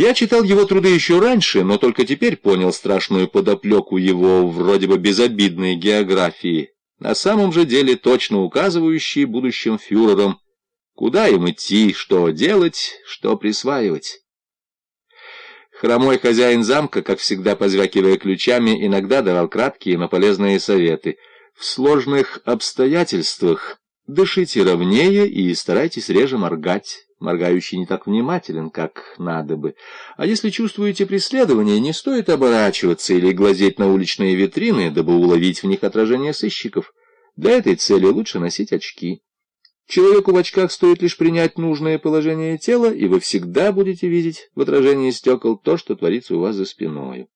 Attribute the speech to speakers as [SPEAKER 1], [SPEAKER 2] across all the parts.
[SPEAKER 1] Я читал его труды еще раньше, но только теперь понял страшную подоплеку его вроде бы безобидной географии, на самом же деле точно указывающей будущим фюрерам, куда им идти, что делать, что присваивать. Хромой хозяин замка, как всегда позвякивая ключами, иногда давал краткие, но полезные советы. В сложных обстоятельствах дышите ровнее и старайтесь реже моргать. Моргающий не так внимателен, как надо бы. А если чувствуете преследование, не стоит оборачиваться или глазеть на уличные витрины, дабы уловить в них отражение сыщиков. Для этой цели лучше носить очки. Человеку в очках стоит лишь принять нужное положение тела, и вы всегда будете видеть в отражении стекол то, что творится у вас за спиной.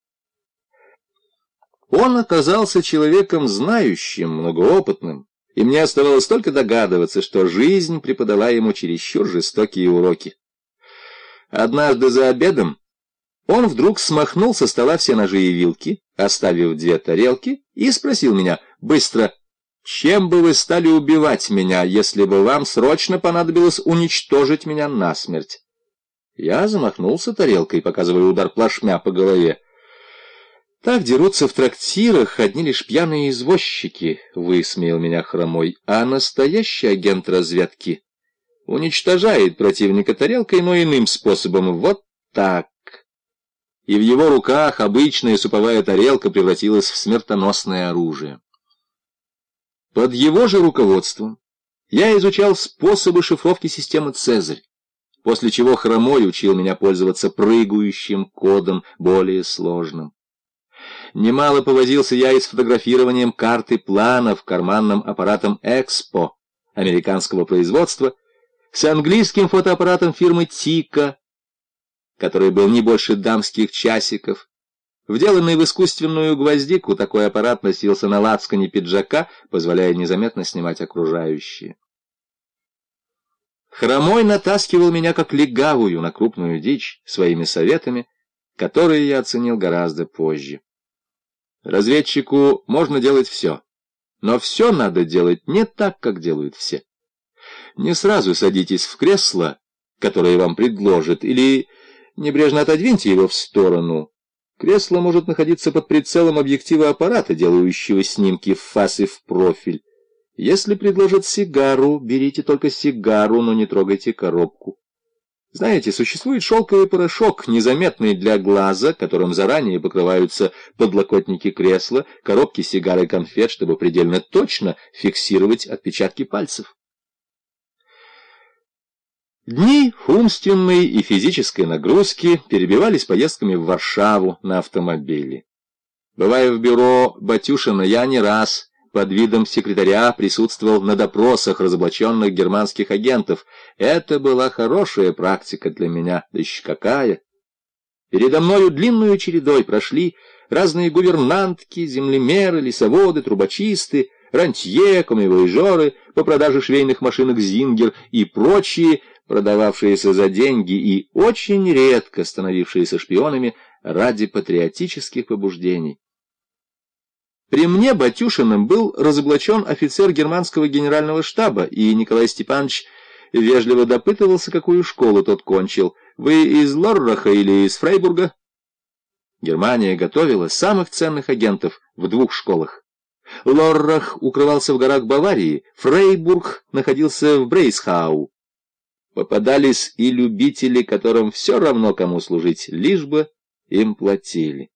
[SPEAKER 1] Он оказался человеком знающим, многоопытным, и мне оставалось только догадываться, что жизнь преподала ему чересчур жестокие уроки. Однажды за обедом он вдруг смахнул со стола все ножи и вилки, оставив две тарелки, и спросил меня быстро — чем бы вы стали убивать меня, если бы вам срочно понадобилось уничтожить меня насмерть? Я замахнулся тарелкой, показывая удар плашмя по голове. Так дерутся в трактирах одни лишь пьяные извозчики, высмеял меня хромой, а настоящий агент разведки уничтожает противника тарелкой, но иным способом, вот так. И в его руках обычная суповая тарелка превратилась в смертоносное оружие. Под его же руководством я изучал способы шифровки системы «Цезарь», после чего Хромой учил меня пользоваться прыгающим кодом, более сложным. Немало повозился я и с фотографированием карты планов карманным аппаратом «Экспо» американского производства, с английским фотоаппаратом фирмы «Тика», который был не больше дамских часиков, Вделанный в искусственную гвоздику, такой аппарат носился на лацкане пиджака, позволяя незаметно снимать окружающие. Хромой натаскивал меня как легавую на крупную дичь своими советами, которые я оценил гораздо позже. Разведчику можно делать все, но все надо делать не так, как делают все. Не сразу садитесь в кресло, которое вам предложат, или небрежно отодвиньте его в сторону, Кресло может находиться под прицелом объектива аппарата, делающего снимки в фас и в профиль. Если предложат сигару, берите только сигару, но не трогайте коробку. Знаете, существует шелковый порошок, незаметный для глаза, которым заранее покрываются подлокотники кресла, коробки сигар и конфет, чтобы предельно точно фиксировать отпечатки пальцев. Дни умственной и физической нагрузки перебивались поездками в Варшаву на автомобиле. Бывая в бюро Батюшина, я не раз под видом секретаря присутствовал на допросах разоблаченных германских агентов. Это была хорошая практика для меня, да еще какая! Передо мною длинную чередой прошли разные гувернантки, землемеры, лесоводы, трубочисты, рантье, комивояжеры по продаже швейных машинок «Зингер» и прочие, продававшиеся за деньги и очень редко становившиеся шпионами ради патриотических побуждений. При мне Батюшиным был разоблачен офицер германского генерального штаба, и Николай Степанович вежливо допытывался, какую школу тот кончил. «Вы из Лорраха или из Фрейбурга?» Германия готовила самых ценных агентов в двух школах. Лоррах укрывался в горах Баварии, Фрейбург находился в Брейсхау. Попадались и любители, которым все равно кому служить, лишь бы им платили.